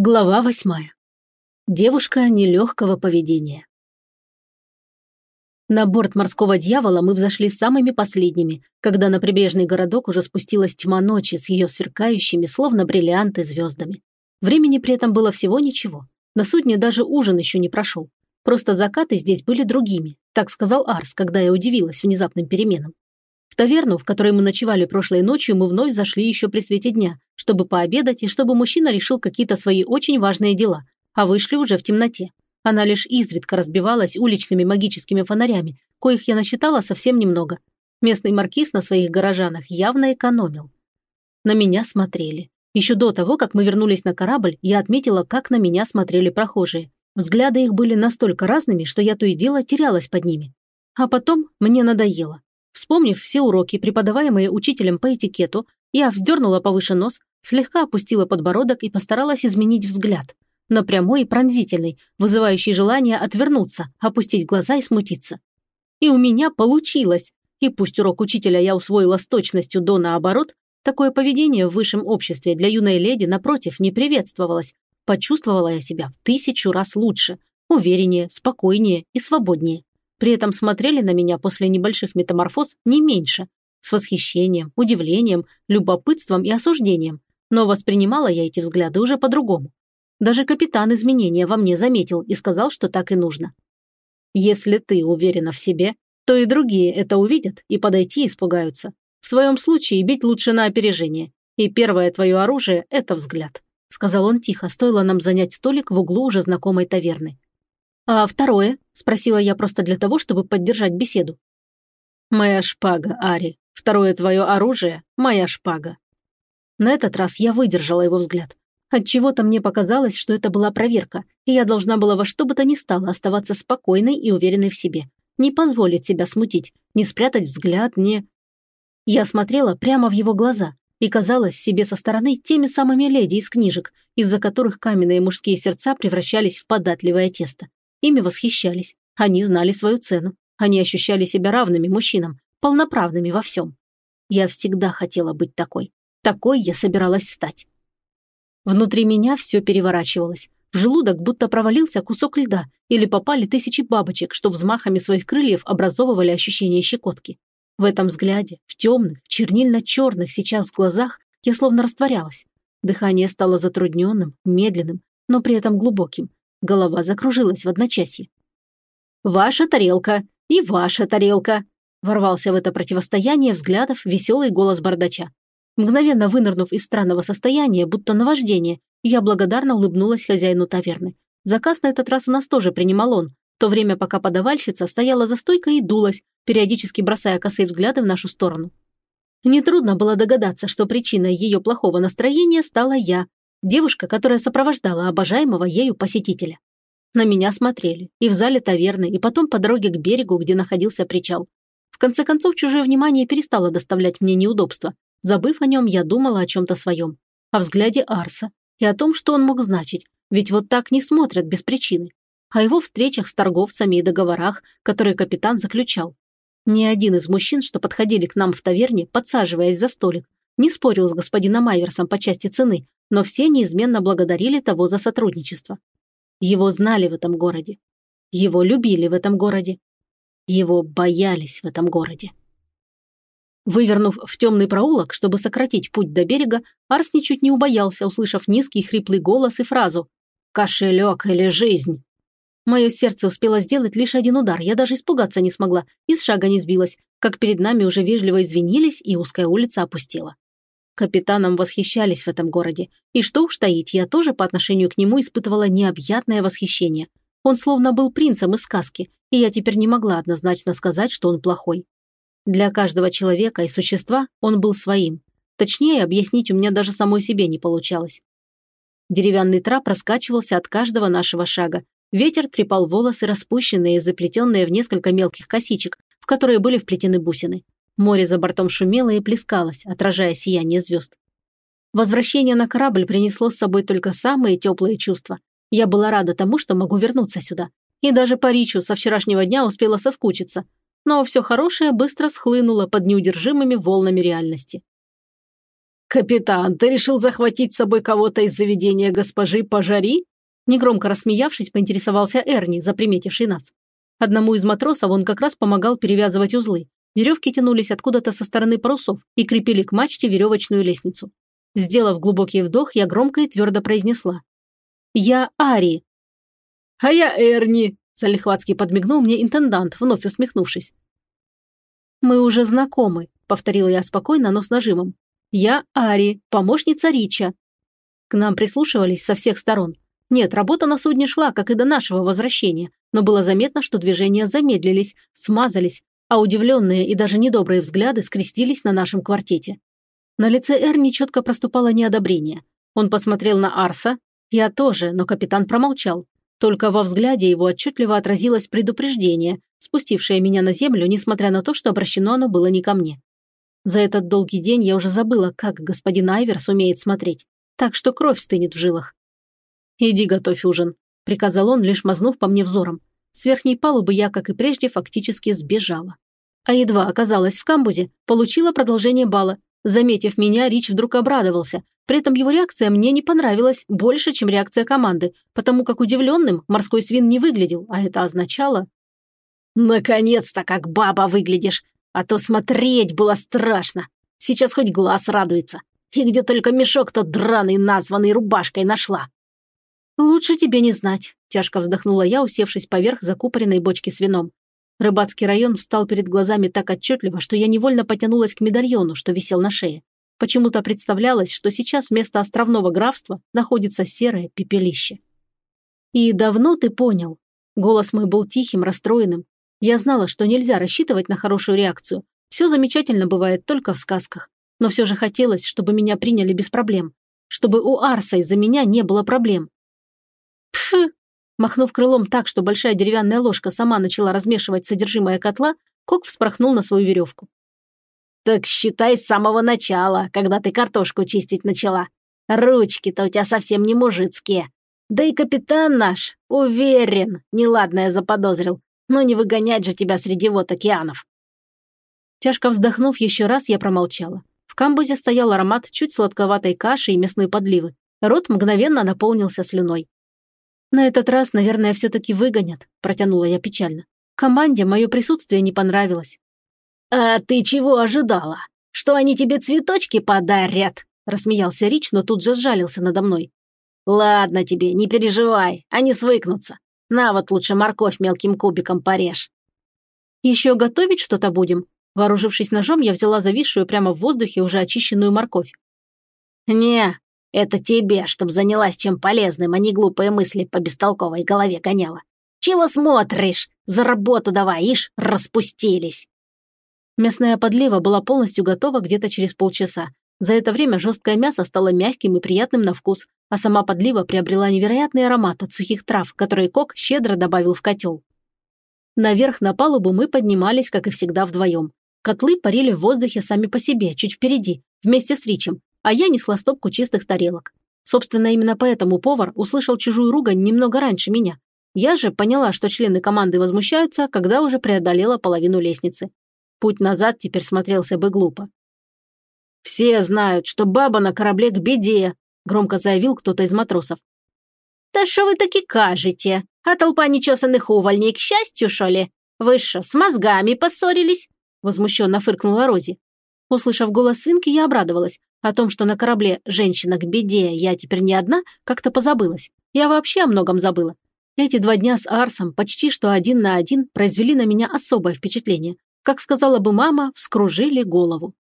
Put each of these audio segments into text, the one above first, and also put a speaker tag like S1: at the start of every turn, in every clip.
S1: Глава восьмая. Девушка нелегкого поведения. На борт морского дьявола мы взошли самыми последними, когда на прибрежный городок уже спустилась тьма ночи с ее сверкающими, словно бриллианты, звездами. Времени при этом было всего ничего. На судне даже ужин еще не прошел. Просто закаты здесь были другими, так сказал Арс, когда я удивилась внезапным переменам таверну, в которой мы ночевали прошлой ночью, мы вновь зашли еще при свете дня, чтобы пообедать и чтобы мужчина решил какие-то свои очень важные дела, а вышли уже в темноте. Она лишь изредка разбивалась уличными магическими фонарями, коих я насчитала совсем немного. Местный маркиз на своих горожанах явно экономил. На меня смотрели. Еще до того, как мы вернулись на корабль, я отметила, как на меня смотрели прохожие. Взгляды их были настолько разными, что я то и дело терялась под ними. А потом мне надоело. Вспомнив все уроки, преподаваемые учителем по этикету, я вздернула повыше нос, слегка опустила подбородок и постаралась изменить взгляд. На прямой и пронзительный, вызывающий желание отвернуться, опустить глаза и смутиться. И у меня получилось. И пусть урок учителя я усвоила с точностью до наоборот, такое поведение в высшем обществе для юной леди, напротив, не приветствовалось. Почувствовала я себя в тысячу раз лучше, увереннее, спокойнее и свободнее. При этом смотрели на меня после небольших метаморфоз не меньше, с восхищением, удивлением, любопытством и осуждением. Но воспринимала я эти взгляды уже по-другому. Даже капитан изменения во мне заметил и сказал, что так и нужно. Если ты уверена в себе, то и другие это увидят и подойти испугаются. В своем случае бить лучше на опережение. И первое твое оружие – это взгляд», – сказал он тихо, стоило нам занять столик в углу уже знакомой таверны. «А второе?» – спросила я просто для того, чтобы поддержать беседу. «Моя шпага, Ари. Второе твое оружие – моя шпага». На этот раз я выдержала его взгляд. Отчего-то мне показалось, что это была проверка, и я должна была во что бы то ни стало оставаться спокойной и уверенной в себе. Не позволить себя смутить, не спрятать взгляд, не... Я смотрела прямо в его глаза и казалась себе со стороны теми самыми леди из книжек, из-за которых каменные мужские сердца превращались в податливое тесто. Ими восхищались. Они знали свою цену. Они ощущали себя равными мужчинам, полноправными во всем. Я всегда хотела быть такой. Такой я собиралась стать. Внутри меня все переворачивалось. В желудок будто провалился кусок льда или попали тысячи бабочек, что взмахами своих крыльев образовывали ощущение щекотки. В этом взгляде, в темных, чернильно-черных сейчас глазах я словно растворялась. Дыхание стало затрудненным, медленным, но при этом глубоким. Голова закружилась в одночасье. «Ваша тарелка! И ваша тарелка!» Ворвался в это противостояние взглядов веселый голос бардача. Мгновенно вынырнув из странного состояния, будто наваждение, я благодарно улыбнулась хозяину таверны. Заказ на этот раз у нас тоже принимал он, в то время пока подавальщица стояла за стойкой и дулась, периодически бросая косые взгляды в нашу сторону. Нетрудно было догадаться, что причиной ее плохого настроения стала я, Девушка, которая сопровождала обожаемого ею посетителя. На меня смотрели и в зале таверны, и потом по дороге к берегу, где находился причал. В конце концов, чужое внимание перестало доставлять мне неудобства. Забыв о нем, я думала о чем-то своем. О взгляде Арса и о том, что он мог значить, ведь вот так не смотрят без причины. О его встречах с торговцами и договорах, которые капитан заключал. Ни один из мужчин, что подходили к нам в таверне, подсаживаясь за столик, не спорил с господином Айверсом по части цены, но все неизменно благодарили того за сотрудничество. Его знали в этом городе. Его любили в этом городе. Его боялись в этом городе. Вывернув в темный проулок, чтобы сократить путь до берега, Арс ничуть не убоялся, услышав низкий хриплый голос и фразу «Кошелек или жизнь?». Мое сердце успело сделать лишь один удар, я даже испугаться не смогла, и с шага не сбилась, как перед нами уже вежливо извинились, и узкая улица опустела. Капитаном восхищались в этом городе. И что уж таить, я тоже по отношению к нему испытывала необъятное восхищение. Он словно был принцем из сказки, и я теперь не могла однозначно сказать, что он плохой. Для каждого человека и существа он был своим. Точнее, объяснить у меня даже самой себе не получалось. Деревянный трап раскачивался от каждого нашего шага. Ветер трепал волосы, распущенные и заплетенные в несколько мелких косичек, в которые были вплетены бусины. Море за бортом шумело и плескалось, отражая сияние звезд. Возвращение на корабль принесло с собой только самые теплые чувства. Я была рада тому, что могу вернуться сюда. И даже по Ричу со вчерашнего дня успела соскучиться. Но все хорошее быстро схлынуло под неудержимыми волнами реальности. «Капитан, ты решил захватить с собой кого-то из заведения госпожи Пожари?» Негромко рассмеявшись, поинтересовался Эрни, заприметивший нас. Одному из матросов он как раз помогал перевязывать узлы. Веревки тянулись откуда-то со стороны парусов и крепили к мачте веревочную лестницу. Сделав глубокий вдох, я громко и твердо произнесла. «Я Ари». «А я Эрни», – залихватски подмигнул мне интендант, вновь усмехнувшись. «Мы уже знакомы», – повторила я спокойно, но с нажимом. «Я Ари, помощница Рича». К нам прислушивались со всех сторон. Нет, работа на судне шла, как и до нашего возвращения, но было заметно, что движения замедлились, смазались, а удивленные и даже недобрые взгляды скрестились на нашем квартете. На лице Эрни четко проступало неодобрение. Он посмотрел на Арса, я тоже, но капитан промолчал. Только во взгляде его отчетливо отразилось предупреждение, спустившее меня на землю, несмотря на то, что обращено оно было не ко мне. За этот долгий день я уже забыла, как господин Айверс умеет смотреть, так что кровь стынет в жилах. «Иди готовь ужин», – приказал он, лишь мазнув по мне взором. С верхней палубы я, как и прежде, фактически сбежала. А едва оказалась в камбузе, получила продолжение бала. Заметив меня, Рич вдруг обрадовался. При этом его реакция мне не понравилась больше, чем реакция команды, потому как удивленным морской свин не выглядел, а это означало... «Наконец-то как баба выглядишь! А то смотреть было страшно! Сейчас хоть глаз радуется! И где только мешок тот драный, названный рубашкой нашла!» «Лучше тебе не знать», – тяжко вздохнула я, усевшись поверх закупоренной бочки с вином. Рыбацкий район встал перед глазами так отчетливо, что я невольно потянулась к медальону, что висел на шее. Почему-то представлялось, что сейчас вместо островного графства находится серое пепелище. «И давно ты понял?» Голос мой был тихим, расстроенным. Я знала, что нельзя рассчитывать на хорошую реакцию. Все замечательно бывает только в сказках. Но все же хотелось, чтобы меня приняли без проблем. Чтобы у Арса из-за меня не было проблем. Пф! Махнув крылом так, что большая деревянная ложка сама начала размешивать содержимое котла, Кок вспорхнул на свою веревку. «Так считай с самого начала, когда ты картошку чистить начала. Ручки-то у тебя совсем не мужицкие. Да и капитан наш, уверен, неладное заподозрил. Но не выгонять же тебя среди вод океанов». Тяжко вздохнув еще раз, я промолчала. В камбузе стоял аромат чуть сладковатой каши и мясной подливы. Рот мгновенно наполнился слюной. «На этот раз, наверное, все-таки выгонят», – протянула я печально. «Команде мое присутствие не понравилось».
S2: «А ты чего ожидала? Что они тебе цветочки подарят?» – рассмеялся Рич, но тут же сжалился надо мной. «Ладно тебе, не переживай, они свыкнутся. На вот лучше морковь мелким кубиком порежь».
S1: «Еще готовить что-то будем?» Вооружившись ножом, я взяла зависшую прямо в воздухе уже очищенную морковь.
S2: «Не, это тебе, чтоб занялась чем полезным, а не глупые мысли по бестолковой голове гоняла. Чего смотришь? За работу давай, ишь, распустились.
S1: Мясная подлива была полностью готова где-то через полчаса. За это время жесткое мясо стало мягким и приятным на вкус, а сама подлива приобрела невероятный аромат от сухих трав, которые Кок щедро добавил в котел. Наверх на палубу мы поднимались, как и всегда, вдвоем. Котлы парили в воздухе сами по себе, чуть впереди, вместе с Ричем, а я несла стопку чистых тарелок. Собственно, именно поэтому повар услышал чужую ругань немного раньше меня. Я же поняла, что члены команды возмущаются, когда уже преодолела половину лестницы. Путь назад теперь смотрелся бы глупо. «Все знают, что баба на корабле к беде», громко заявил кто-то из матросов.
S2: «Да что вы таки кажете? А толпа нечесанных увольней к счастью, что ли? Вы что, с мозгами поссорились?» Возмущенно фыркнула Рози.
S1: Услышав голос свинки, я обрадовалась. О том, что на корабле «Женщина к беде» я теперь не одна, как-то позабылась. Я вообще о многом забыла. Эти два дня с Арсом почти что один на один произвели на меня особое впечатление. Как сказала бы мама, вскружили голову.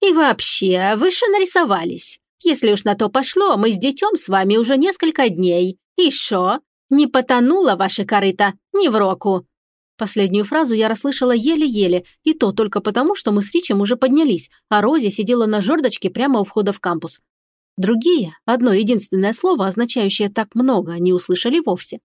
S2: «И вообще, вы же нарисовались. Если уж на то пошло, мы с детем с вами уже несколько дней. И шо? Не потонула ваша корыта ни в року.
S1: Последнюю фразу я расслышала еле-еле, и то только потому, что мы с Ричем уже поднялись, а Рози сидела на жердочке прямо у входа в кампус. Другие, одно единственное слово, означающее так много, не услышали вовсе.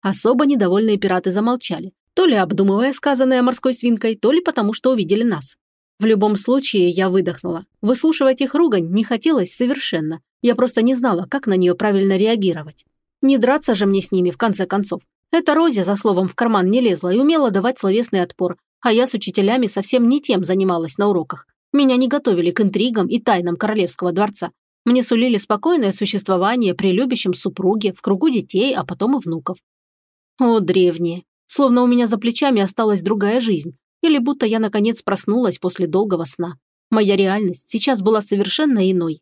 S1: Особо недовольные пираты замолчали, то ли обдумывая сказанное морской свинкой, то ли потому, что увидели нас. В любом случае, я выдохнула. Выслушивать их ругань не хотелось совершенно. Я просто не знала, как на нее правильно реагировать. Не драться же мне с ними, в конце концов. Эта Рози за словом в карман не лезла и умела давать словесный отпор, а я с учителями совсем не тем занималась на уроках. Меня не готовили к интригам и тайнам королевского дворца. Мне сулили спокойное существование при любящем супруге, в кругу детей, а потом и внуков. О, древние! Словно у меня за плечами осталась другая жизнь. Или будто я наконец проснулась после долгого сна. Моя реальность сейчас была совершенно иной.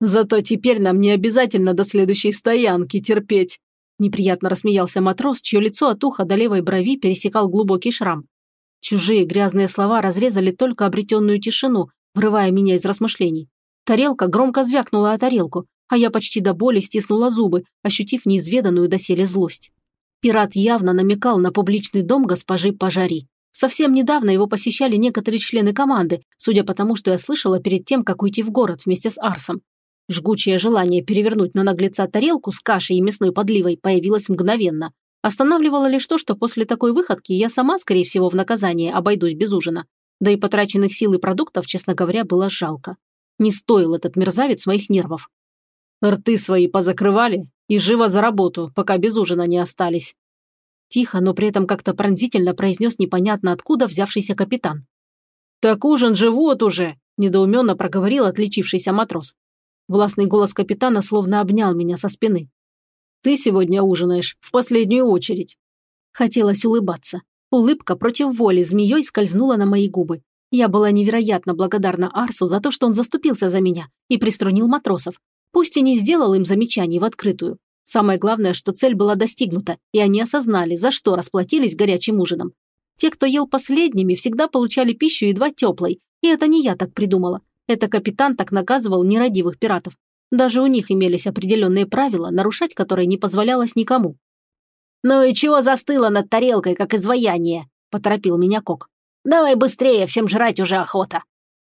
S1: «Зато теперь нам не обязательно до следующей стоянки терпеть», неприятно рассмеялся матрос, чье лицо от уха до левой брови пересекал глубокий шрам. Чужие грязные слова разрезали только обретенную тишину, врывая меня из размышлений. Тарелка громко звякнула о тарелку, а я почти до боли стиснула зубы, ощутив неизведанную доселе злость. Пират явно намекал на публичный дом госпожи Пожари. Совсем недавно его посещали некоторые члены команды, судя по тому, что я слышала перед тем, как уйти в город вместе с Арсом. Жгучее желание перевернуть на наглеца тарелку с кашей и мясной подливой появилось мгновенно. Останавливало лишь то, что после такой выходки я сама, скорее всего, в наказание обойдусь без ужина. Да и потраченных сил и продуктов, честно говоря, было жалко. Не стоил этот мерзавец моих нервов. Рты свои позакрывали и живо за работу, пока без ужина не остались. Тихо, но при этом как-то пронзительно произнес непонятно откуда взявшийся капитан. «Так ужин же уже!» – недоуменно проговорил отличившийся матрос. Властный голос капитана словно обнял меня со спины. «Ты сегодня ужинаешь, в последнюю очередь». Хотелось улыбаться. Улыбка против воли змеей скользнула на мои губы. Я была невероятно благодарна Арсу за то, что он заступился за меня и приструнил матросов. Пусть и не сделал им замечаний в открытую. Самое главное, что цель была достигнута, и они осознали, за что расплатились горячим ужином. Те, кто ел последними, всегда получали пищу едва теплой, и это не я так придумала. Это капитан так наказывал нерадивых пиратов. Даже у них имелись определенные правила, нарушать которые не позволялось никому. «Ну и чего застыло над тарелкой, как изваяние?» – поторопил меня Кок. «Давай быстрее, всем жрать уже охота!»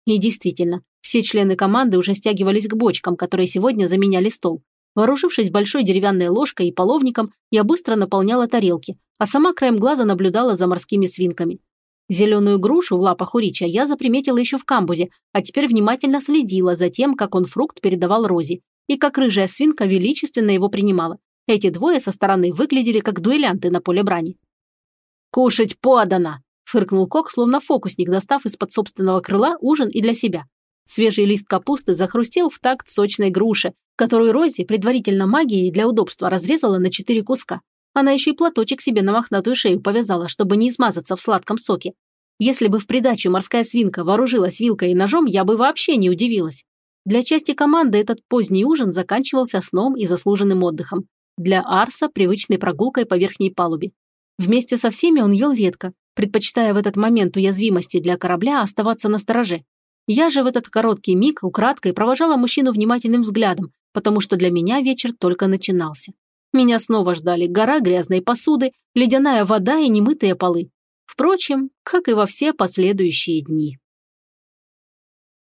S1: И действительно, все члены команды уже стягивались к бочкам, которые сегодня заменяли стол. Вооружившись большой деревянной ложкой и половником, я быстро наполняла тарелки, а сама краем глаза наблюдала за морскими свинками. Зеленую грушу в лапах у Рича я заприметила еще в камбузе, а теперь внимательно следила за тем, как он фрукт передавал Розе, и как рыжая свинка величественно его принимала. Эти двое со стороны выглядели как дуэлянты на поле брани. «Кушать подано!» – фыркнул Кок, словно фокусник, достав из-под собственного крыла ужин и для себя. Свежий лист капусты захрустел в такт сочной груши, которую Рози предварительно магией для удобства разрезала на четыре куска. Она еще и платочек себе на мохнатую шею повязала, чтобы не измазаться в сладком соке. Если бы в придачу морская свинка вооружилась вилкой и ножом, я бы вообще не удивилась. Для части команды этот поздний ужин заканчивался сном и заслуженным отдыхом. Для Арса – привычной прогулкой по верхней палубе. Вместе со всеми он ел редко, предпочитая в этот момент уязвимости для корабля оставаться на стороже. Я же в этот короткий миг украдкой провожала мужчину внимательным взглядом, потому что для меня вечер только начинался. Меня снова ждали гора грязной посуды, ледяная вода и немытые полы. Впрочем, как и во все последующие дни.